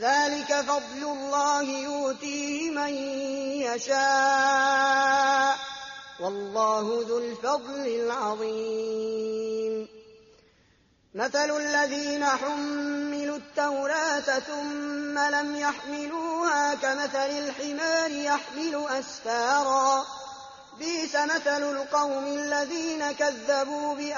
ذلك فضل الله يؤتيه من يشاء. والله ذو الفضل العظيم. مثل الذين حملوا التوراة ثم لم يحملوها كمثل الحمار يحمل أسفارا. بيس مثل القوم الذين كذبوا بآيات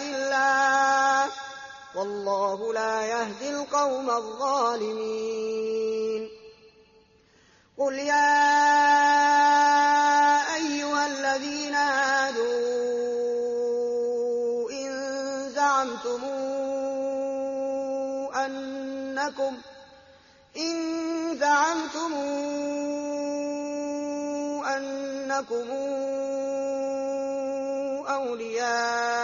الله. والله لا يهدي القوم الظالمين. قل يا أيها الذين هادوا إن زعمتم أنكم إن زعمتم أنكم أولياء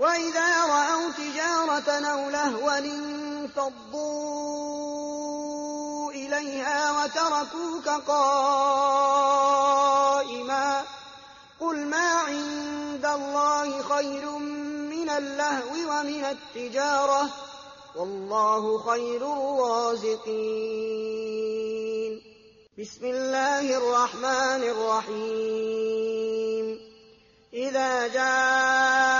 وإذا رأوا تجارة أو لهوا انفضوا إليها وتركوك قائما قل ما عند الله خير من اللهو ومن التجارة والله خير الرازقين. بسم الله الرحمن الرحيم. إذا جاءك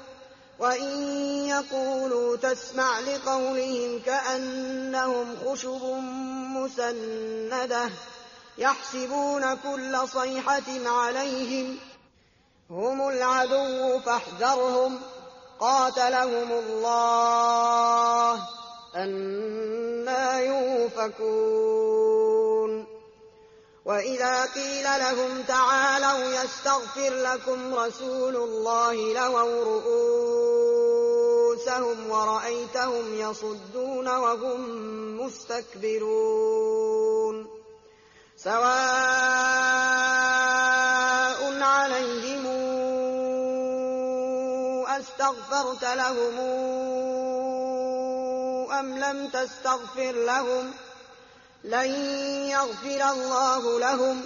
وإن يقولوا تسمع لقولهم كأنهم خشب مسندة يحسبون كل صيحة عليهم العدو فاحذرهم قاتلهم الله أنا يوفكون وإذا قيل لهم تعالوا يستغفر لكم رسول الله لووا رؤوسهم ورأيتهم يصدون وهم مستكبرون. سواء عليهم أستغفرت لهم أم لم تستغفر لهم لن يغفر الله لهم.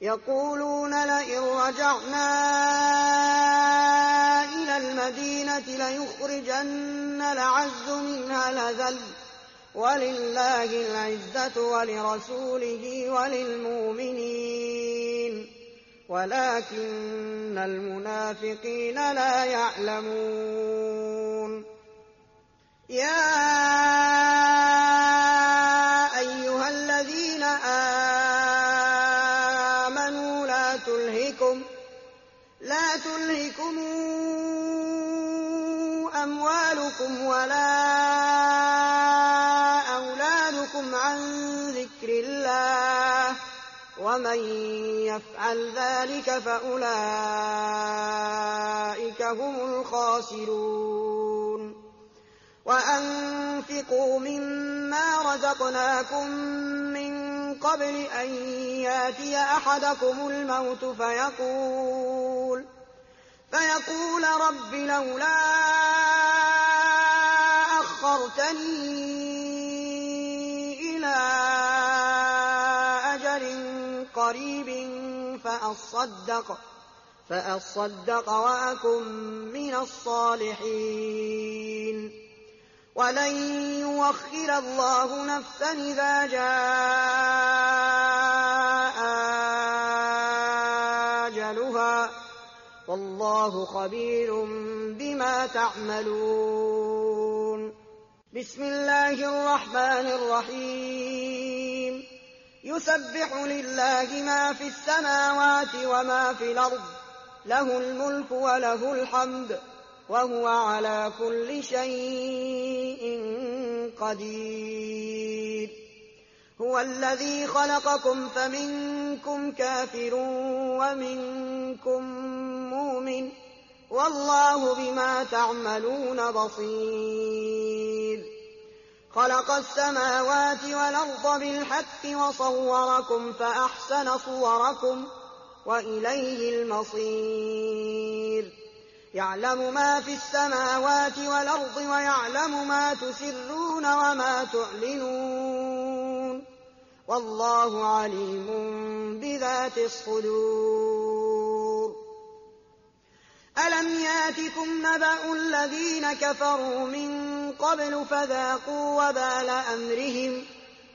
يقولون لئن رجعنا إلى المدينة ليخرجن العز منها الأذل. ولله العزة ولرسوله وللمؤمنين. ولكن المنافقين لا يعلمون. يا تلهكم لا تلهكم أموالكم ولا أولادكم عن ذكر الله. ومن يفعل ذلك فأولئك هم الخاسرون. وأنفقوا مما رزقناكم من قبل أن يأتي أحدكم الموت فيقول فيقول رب لولا أخرتني إلى أجل قريب فأصدق فأصدق وأكن من الصالحين. ولن يوخر الله نفسا إذا جاء أجلها والله خبير بما تعملون. بسم الله الرحمن الرحيم. يسبح لله ما في السماوات وما في الأرض له الملك وله الحمد وهو على كل شيء قدير. هو الذي خلقكم فمنكم كافر ومنكم مؤمن. والله بما تعملون بصير. خلق السماوات والأرض بالحق وصوركم فأحسن صوركم وإليه المصير. يعلم ما في السماوات والأرض ويعلم ما تسرون وما تعلنون. والله عليم بذات الصدور. ألم يأتكم نبأ الذين كفروا من قبل فذاقوا وبال أمرهم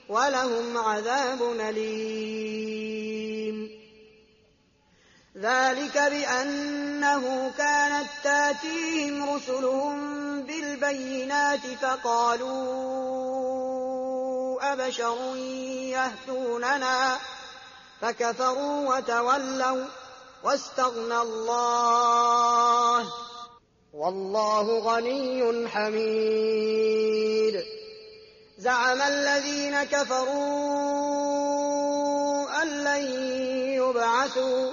ولهم عذاب أليم. ذلك بأنه كانت تاتيهم رسلهم بالبينات فقالوا أبشر يهدوننا فكفروا وتولوا واستغنى الله والله غني حميد زعم الذين كفروا أن لن يبعثوا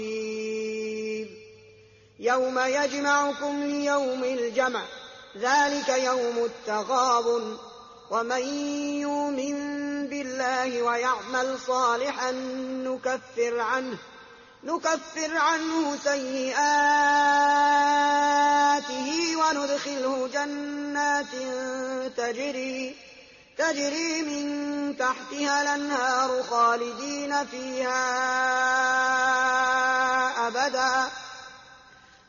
يوم يجمعكم ليوم الجمع ذلك يوم التغابن. ومن يؤمن بالله ويعمل صالحا نكفر عنه نكفر عنه سيئاته وندخله جنات تجري تجري من تحتها الأنهار خالدين فيها أبدا.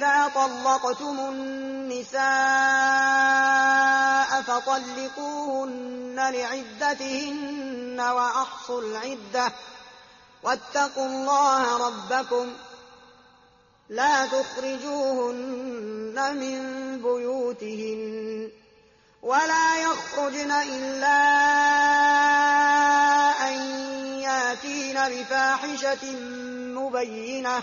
إذا طلقتم النساء فطلقوهن لعدتهن وأحصوا العدة واتقوا الله ربكم لا تخرجوهن من بيوتهن ولا يخرجن إلا أن ياتين بفاحشة مبينة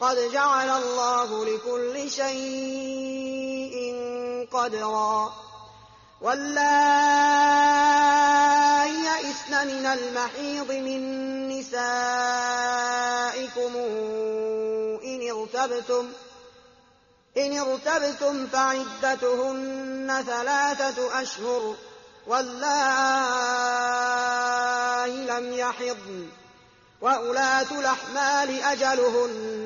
قد جعل الله لكل شيء قدرا. واللائي يئسن من المحيض من نسائكم إن ارتبتم إن ارتبتم فعدتهن ثلاثة أشهر. واللائي لم يحضن وأولاة الأحمال أجلهن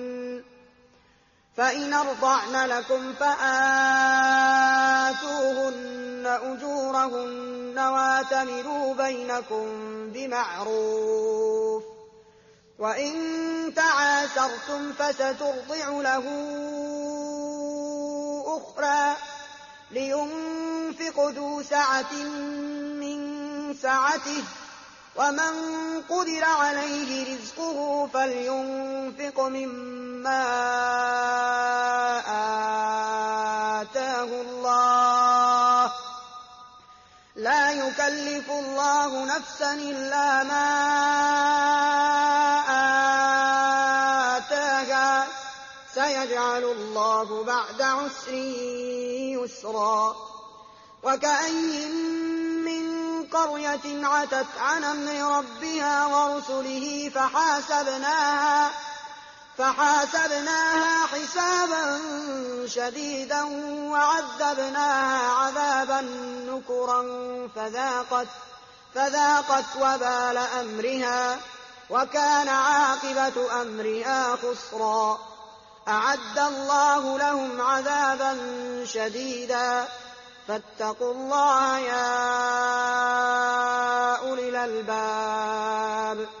فإن أرضعن لكم فآتوهن أجورهن وأتمروا بينكم بمعروف وإن تعاسرتم فسترضع له أخرى لينفق ذو سعة من سعته ومن قدر عليه رزقه فلينفق مما يكلف الله نفسا إلا ما آتاها. سيجعل الله بعد عسر يسرا. وكأي من قرية عتت عن أمر ربها ورسله فحاسبناها. فحاسبناها حسابا شديدا وعذبناها عذابا نكرا فذاقت فذاقت وبال أمرها وكان عاقبة أمرها خسرا. أعد الله لهم عذابا شديدا. فاتقوا الله يا أولي الألباب.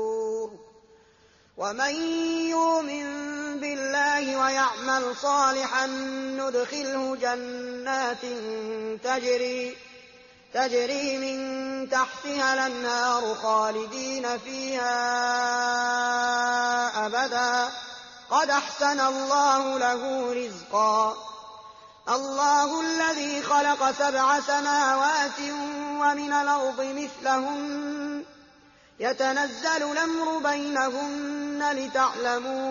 ومن يؤمن بالله ويعمل صالحا ندخله جنات تجري تجري من تحتها الأنهار خالدين فيها أبدا قد أحسن الله له رزقا الله الذي خلق سبع سماوات ومن الأرض مثلهن يتنزل الأمر بينهن لتعلموا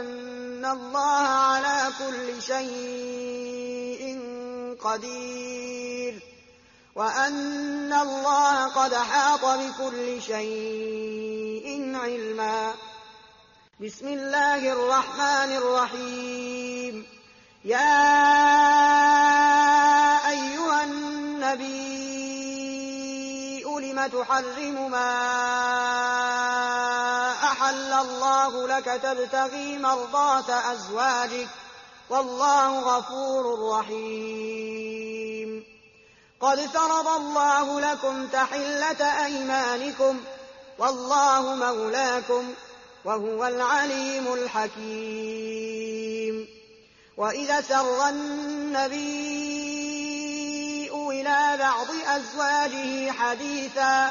أن الله على كل شيء قدير وأن الله قد حاط بكل شيء علما. بسم الله الرحمن الرحيم. يا أيها النبي لم تحرم ما أحل الله لك تبتغي مرضات أزواجك والله غفور رحيم. قد فرض الله لكم تحلة أيمانكم والله مولاكم وهو العليم الحكيم. وإذا سر النبي إلى بعض أزواجه حديثا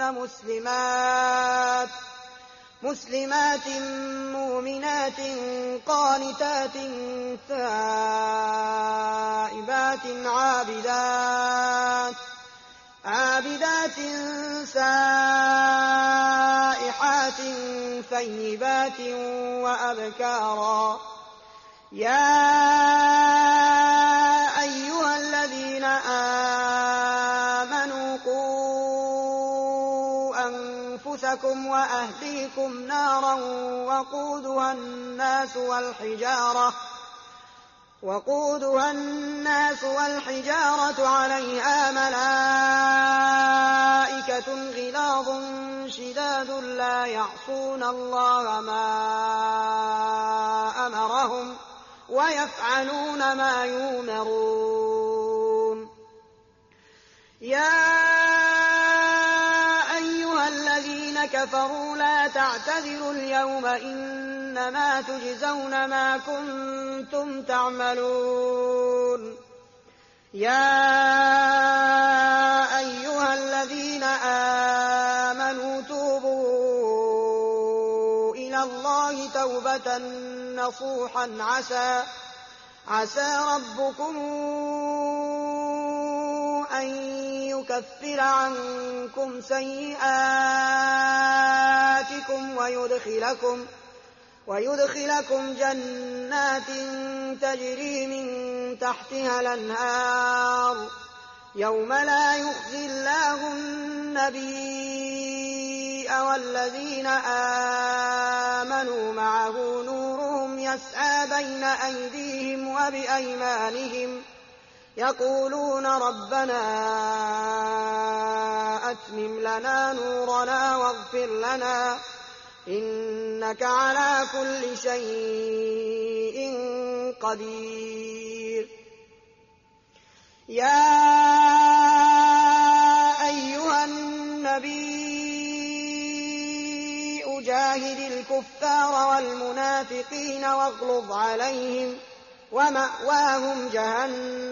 مسلمات مسلمات مؤمنات قانتات تائبات عابدات عابدات سائحات ثيبات وأبكارا يا أيها الذين آمنوا أنفسكم وأهليكم نارا وقودها الناس والحجارة وقودها الناس والحجارة عليها ملائكة غلاظ شداد لا يعصون الله ما أمرهم ويفعلون ما يؤمرون يا أيها الذين كفروا لا تعتذروا اليوم إنما تجزون ما كنتم تعملون. يا أيها الذين آمنوا توبوا إلى الله توبة نصوحا عسى عسى ربكم أن يكفر عنكم سيئاتكم ويدخلكم ويدخلكم جنات تجري من تحتها الأنهار يوم لا يخزي الله النبي والذين آمنوا معه نورهم يسعى بين أيديهم وبأيمانهم يقولون ربنا أتمم لنا نورنا واغفر لنا إنك على كل شيء قدير. يا أيها النبي أجاهد الكفار والمنافقين واغلظ عليهم ومأواهم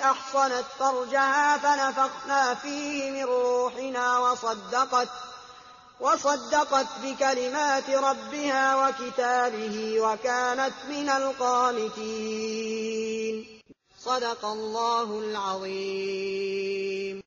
أحصنت فرجها فنفخنا فيه من روحنا وصدقت وصدقت بكلمات ربها وكتابه وكانت من القانتين. صدق الله العظيم.